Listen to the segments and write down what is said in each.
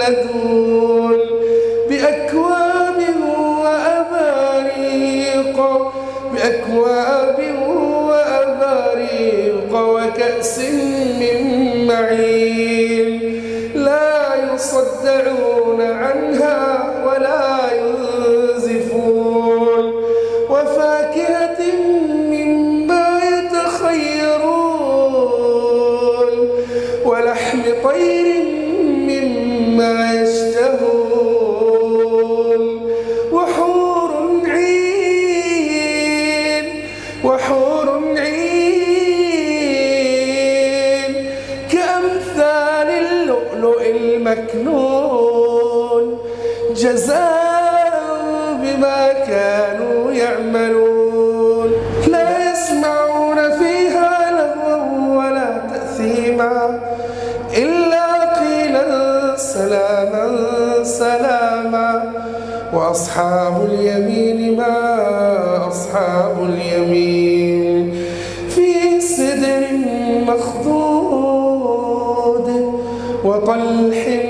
مخلدون بأكواب وأباريق بأكواب وأباريق وكأس من معين. لا يصدعون عنها ولا ينزفون. وفاكهة مما يتخيرون. ولحم طير مما يشتهون وحور عين وحور عين. كأمثال اللؤلؤ المكنون جزاء بما كانوا يعملون. سلاما سلاما. وأصحاب اليمين ما أصحاب اليمين. في سدر مخضود وطلح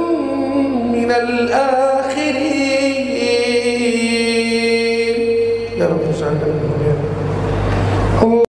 الآخرين